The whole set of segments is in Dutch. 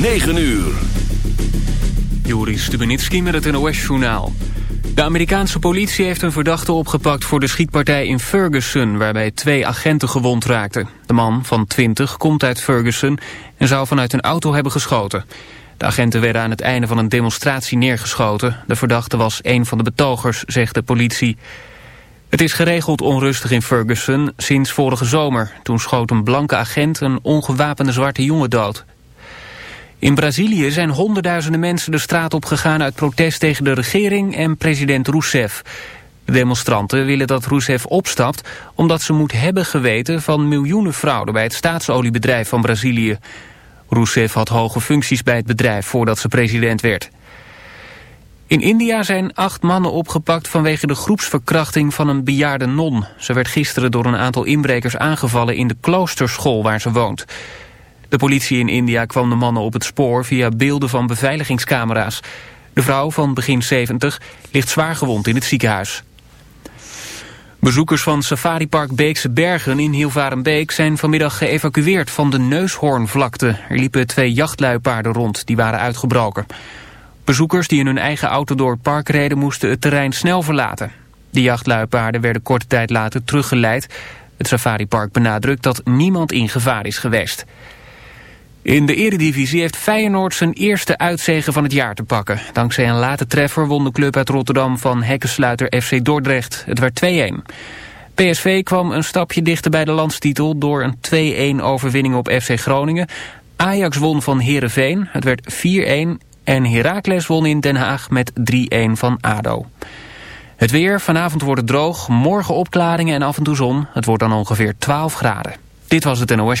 9 uur. Joris Stubenitski met het NOS-journaal. De Amerikaanse politie heeft een verdachte opgepakt voor de schietpartij in Ferguson... waarbij twee agenten gewond raakten. De man van 20 komt uit Ferguson en zou vanuit een auto hebben geschoten. De agenten werden aan het einde van een demonstratie neergeschoten. De verdachte was een van de betogers, zegt de politie. Het is geregeld onrustig in Ferguson sinds vorige zomer. Toen schoot een blanke agent een ongewapende zwarte jongen dood. In Brazilië zijn honderdduizenden mensen de straat op gegaan uit protest tegen de regering en president Rousseff. De demonstranten willen dat Rousseff opstapt omdat ze moet hebben geweten van miljoenen fraude bij het staatsoliebedrijf van Brazilië. Rousseff had hoge functies bij het bedrijf voordat ze president werd. In India zijn acht mannen opgepakt vanwege de groepsverkrachting van een bejaarde non. Ze werd gisteren door een aantal inbrekers aangevallen in de kloosterschool waar ze woont. De politie in India kwam de mannen op het spoor via beelden van beveiligingscamera's. De vrouw van begin 70 ligt zwaar gewond in het ziekenhuis. Bezoekers van Safaripark Beekse Bergen in Hilvarenbeek zijn vanmiddag geëvacueerd van de Neushoornvlakte. Er liepen twee jachtluipaarden rond, die waren uitgebroken. Bezoekers die in hun eigen auto door het park reden moesten het terrein snel verlaten. De jachtluipaarden werden korte tijd later teruggeleid. Het safaripark benadrukt dat niemand in gevaar is geweest. In de eredivisie heeft Feyenoord zijn eerste uitzegen van het jaar te pakken. Dankzij een late treffer won de club uit Rotterdam van hekkensluiter FC Dordrecht. Het werd 2-1. PSV kwam een stapje dichter bij de landstitel door een 2-1 overwinning op FC Groningen. Ajax won van Heerenveen, het werd 4-1 en Heracles won in Den Haag met 3-1 van ADO. Het weer, vanavond wordt het droog, morgen opklaringen en af en toe zon. Het wordt dan ongeveer 12 graden. Dit was het NOS.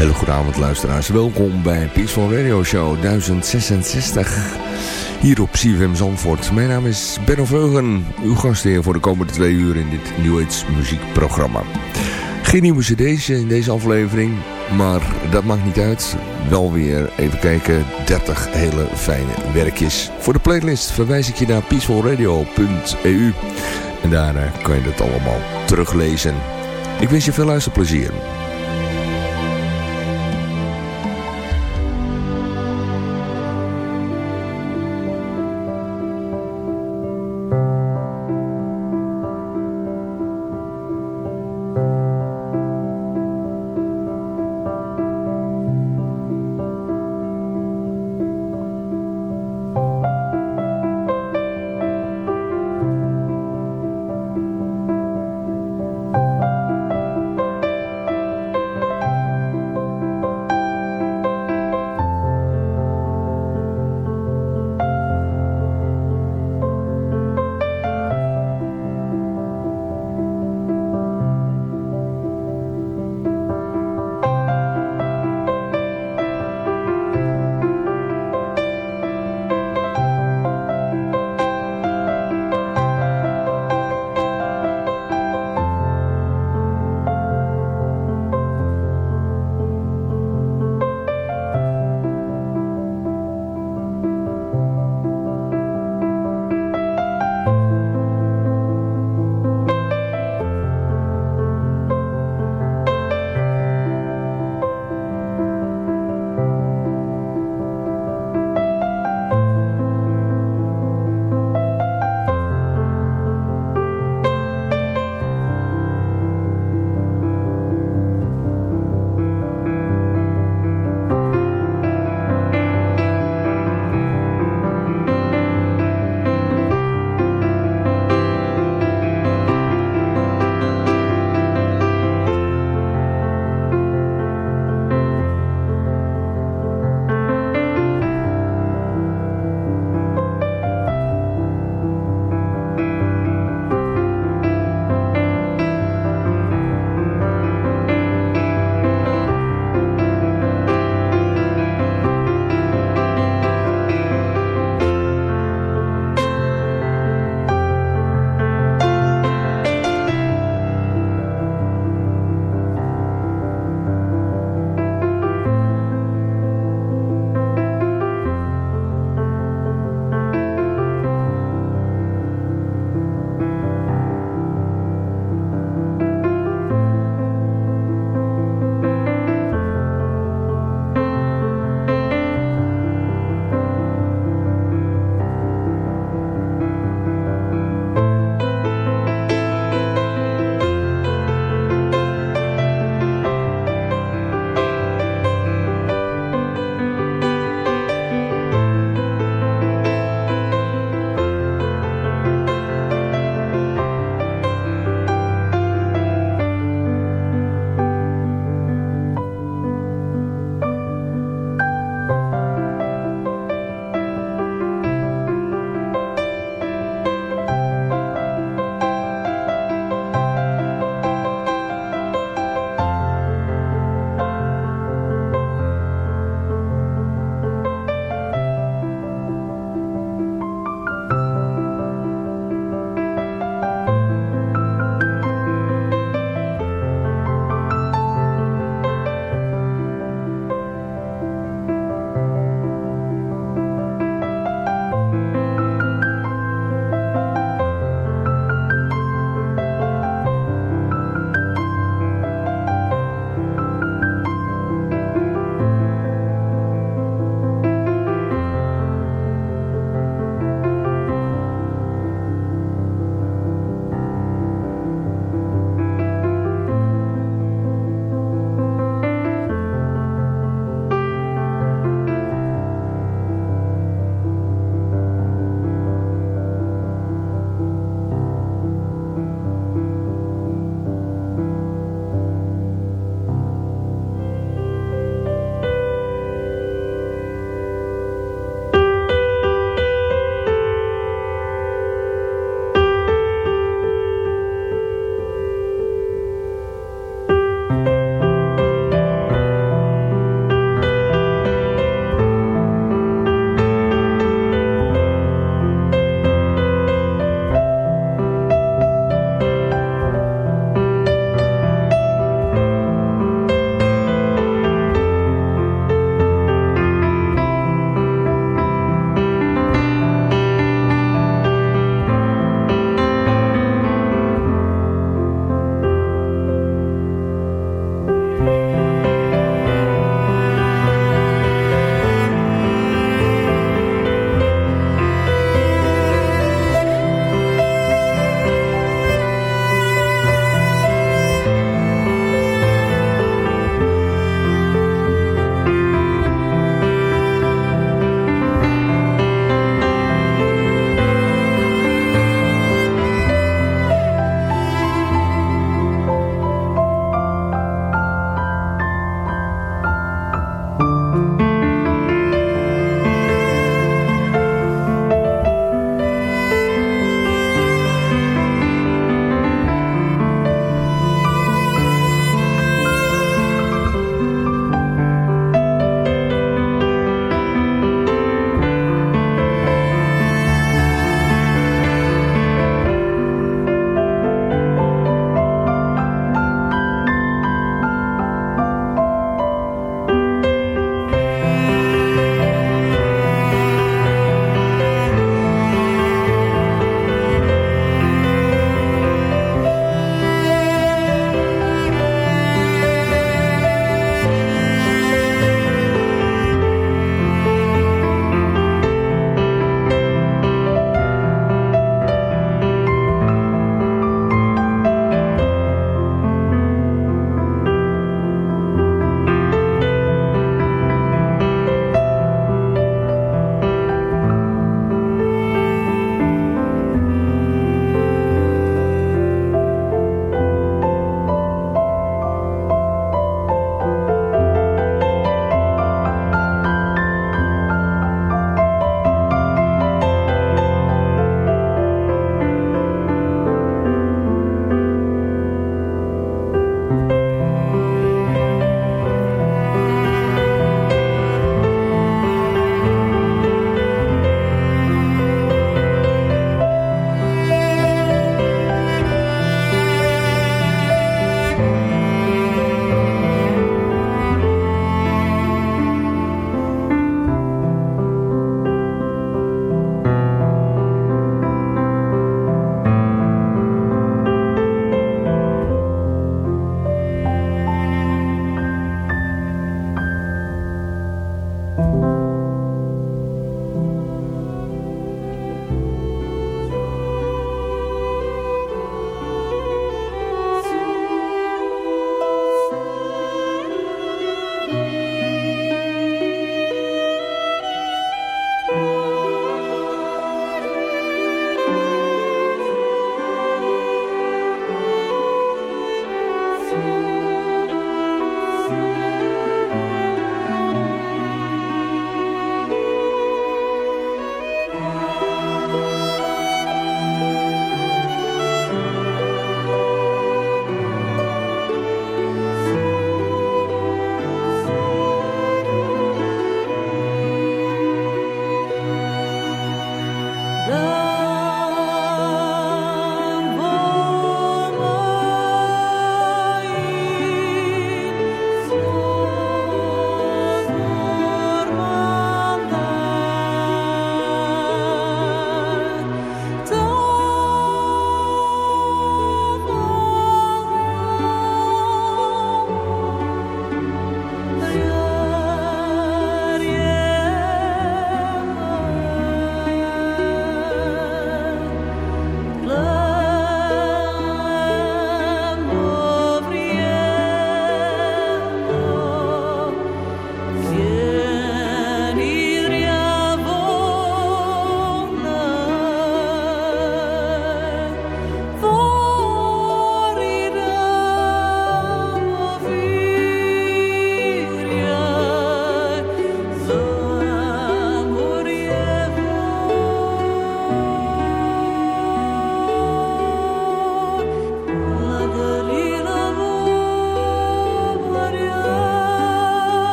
Hele goede avond luisteraars. Welkom bij Peaceful Radio Show 1066. Hier op CFM Zandvoort. Mijn naam is Benno Veugen. Uw gastheer voor de komende twee uur in dit New Age muziekprogramma. Geen nieuwe cd's in deze aflevering. Maar dat maakt niet uit. Wel weer even kijken. 30 hele fijne werkjes. Voor de playlist verwijs ik je naar peacefulradio.eu. En daar eh, kan je het allemaal teruglezen. Ik wens je veel luisterplezier.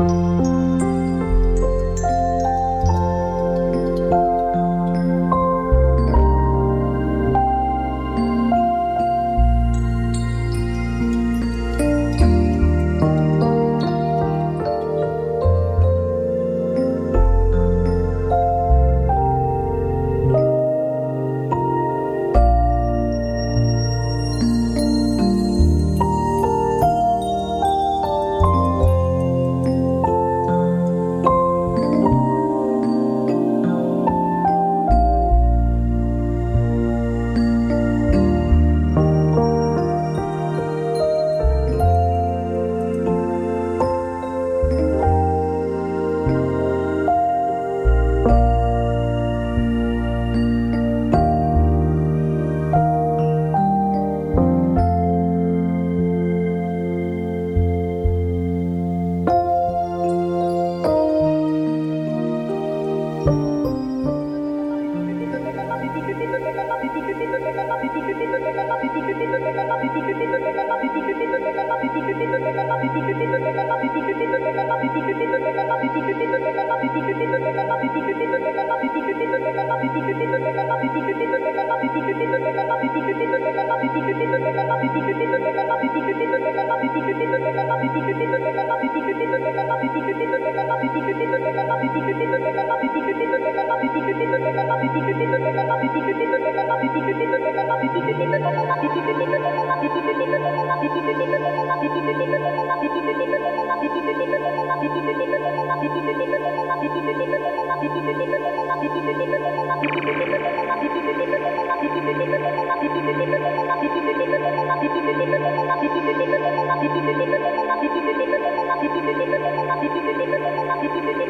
you Thank you.